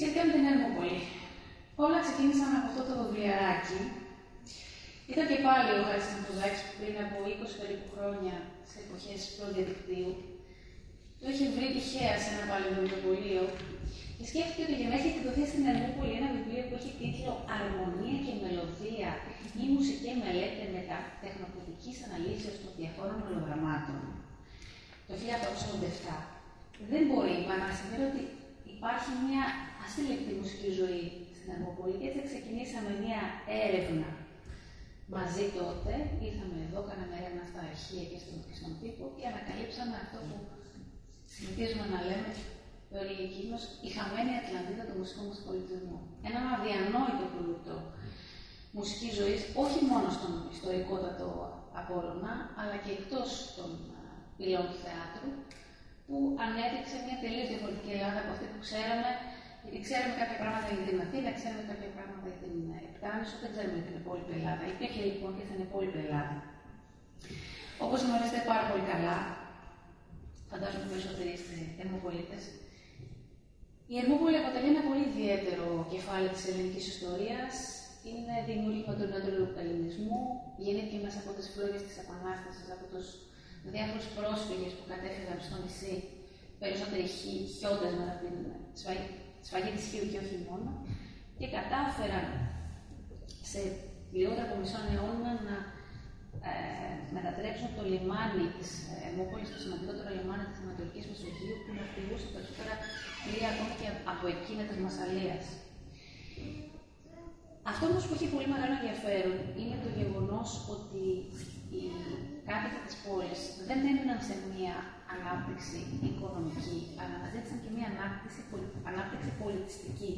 Σχετικά με την Ερμοπολή. Όλα ξεκίνησαν από αυτό το βιβλιαράκι. Ήταν και πάλι ο Χάρης Νικολάκης που πριν από 20 περίπου χρόνια, σε εποχές προδιαδικτύου, το είχε βρει τυχαία σε ένα πάλι βιβλιοπωλείο και σκέφτηκε ότι για να έχει εκδοθεί στην Ερμούπολη ένα βιβλίο που έχει τίτλο Αρμονία και Μελωδία ή Μουσική Μελέτη μετά τεχνοκριτικής αναλύσεως των διαφόρων μελογραμμάτων το 1887. Δεν μπορεί παρά να σημαίνει ότι υπάρχει μια ασύλληπτη μουσική ζωή στην Ερμοπολή και έτσι ξεκινήσαμε μια έρευνα μαζί τότε. Ήρθαμε εδώ, κάναμε έρευνα στα αρχεία και στον, στον τύπο και ανακαλύψαμε αυτό που συνηθίζουμε να λέμε το ελληνική μας η χαμένη Ατλαντίδα του μουσικού μας πολιτισμού. Ένα αδιανόητο πλούτο μουσική ζωής, όχι μόνο στον ιστορικότατο Απόλλωνα, αλλά και εκτός των πυλών του θεάτρου, που ανέδειξε μια τελείως διαφορετική Ελλάδα από αυτή που ξέραμε, γιατί ξέραμε κάποια πράγματα για την Αθήνα, ξέραμε κάποια πράγματα για την Εκτάνησο, δεν ξέραμε για την υπόλοιπη Ελλάδα. Υπήρχε λοιπόν και στην υπόλοιπη Ελλάδα. Όπως γνωρίζετε πάρα πολύ καλά, φαντάζομαι περισσότεροι είστε Ερμοπολίτες, η Ερμόπολη αποτελεί ένα πολύ ιδιαίτερο κεφάλαιο της ελληνικής ιστορίας. Είναι δημιούργημα του νεότερου ελληνισμού, γεννήθηκε μέσα από τις φλόγε της Επανάστασης, από τους διάφορους πρόσφυγες που κατέφυγαν στο νησί, περισσότεροι χιόντες μετά την σφαγή της Χίου και όχι μόνο, και κατάφεραν σε λιγότερο από μισό αιώνα να ε, μετατρέψουν το λιμάνι της Ερμόπολη στο σημαντικότερο λιμάνι της Ανατολικής Μεσογείου που ναυτιλούσε περισσότερα πλοία ακόμη και από εκείνα της Μασαλίας. Αυτό όμως που έχει πολύ μεγάλο ενδιαφέρον είναι το γεγονός ότι οι κάτοικοι τη πόλη δεν έμειναν σε μία ανάπτυξη οικονομική, αλλά αναζήτησαν και μία ανάπτυξη, ανάπτυξη πολιτιστική.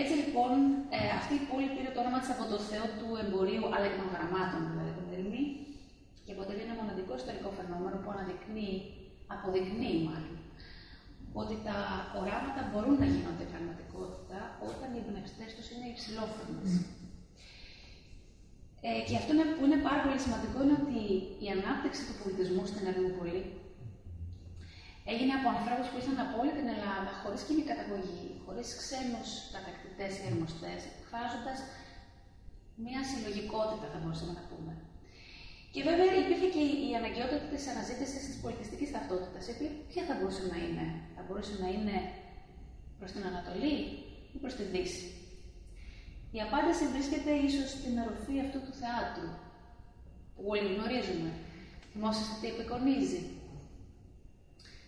Έτσι λοιπόν, ε, αυτή η πόλη πήρε το όνομα της από το Θεό του εμπορίου αλλά και των γραμμάτων, δηλαδή τον Ερμή, και αποτελεί ένα μοναδικό ιστορικό φαινόμενο που αναδεικνύει, αποδεικνύει μάλλον, ότι τα οράματα μπορούν να γίνονται πραγματικότητα όταν οι εμπνευστές τους είναι υψηλόφρονες. Ε, και αυτό που είναι πάρα πολύ σημαντικό είναι ότι η ανάπτυξη του πολιτισμού στην Ερμοπολή έγινε από ανθρώπους που ήρθαν από όλη την Ελλάδα, χωρίς κοινή καταγωγή, χωρίς ξένους κατακτητές ή ερμοστέ, εκφράζοντας μια συλλογικότητα, θα μπορούσαμε να πούμε. Και βέβαια υπήρχε και η αναγκαιότητα της αναζήτησης της πολιτιστικής ταυτότητας. Ποια θα μπορούσε να είναι, θα μπορούσε να είναι προς την Ανατολή ή προς τη Δύση; Η απάντηση βρίσκεται ίσως στην οροφή αυτού του θεάτρου, που όλοι γνωρίζουμε. Θυμόσαστε τι επικονίζει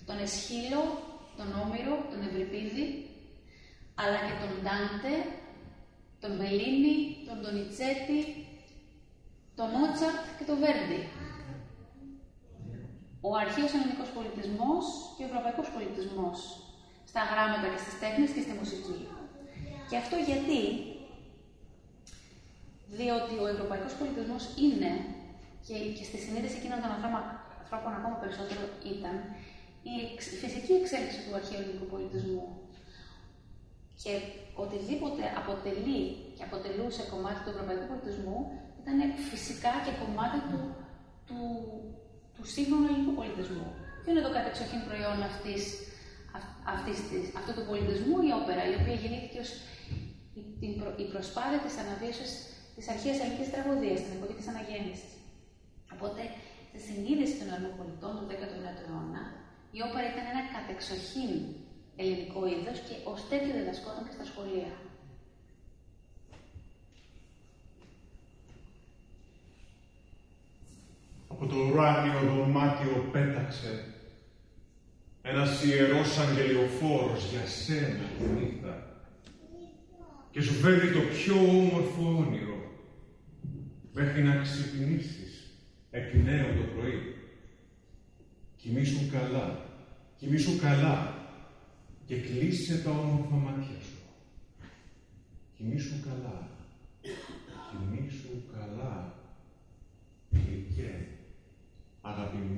τον Εσχύλο, τον Όμηρο, τον Ευρυπίδη, αλλά και τον Ντάντε, τον Μπελίνη, τον Ντονιτσέτη, τον Μότσαρτ και τον Βέρντι. Ο αρχαίος ελληνικός πολιτισμός και ο ευρωπαϊκός πολιτισμός στα γράμματα και στις τέχνες και στη μουσική. Και αυτό γιατί, διότι ο ευρωπαϊκός πολιτισμός είναι, και, και στη συνείδηση εκείνων των ανθρώπων ακόμα περισσότερο ήταν, η φυσική εξέλιξη του αρχαίου ελληνικού πολιτισμού. Και οτιδήποτε αποτελεί και αποτελούσε κομμάτι του ευρωπαϊκού πολιτισμού ήταν φυσικά και κομμάτι του, του, του σύγχρονου ελληνικού πολιτισμού. Ποιο είναι το κατεξοχήν προϊόν αυτής, αυτής της, αυτού του πολιτισμού, η όπερα, η οποία γεννήθηκε ως η, η προσπάθεια της αναβίωσης της αρχαίας ελληνικής τραγωδίας, στην εποχής της αναγέννησης. Οπότε, στη συνείδηση των ελληνικών πολιτών του 19ου αιώνα, η όπερα ήταν ένα κατεξοχήν ελληνικό είδος και ως τέτοιο διδασκόταν και στα σχολεία. Από το ουράνιο δωμάτιο πέταξε ένας ιερός αγγελιοφόρος για σένα τη νύχτα και σου φέρει το πιο όμορφο όνειρο μέχρι να ξυπνήσεις εκ νέου το πρωί. Κοιμήσου καλά, κοιμήσου καλά και κλείσε τα όμορφα μάτια σου. Κοιμήσου καλά, κοιμήσου καλά, γλυκέ, αγαπημένη.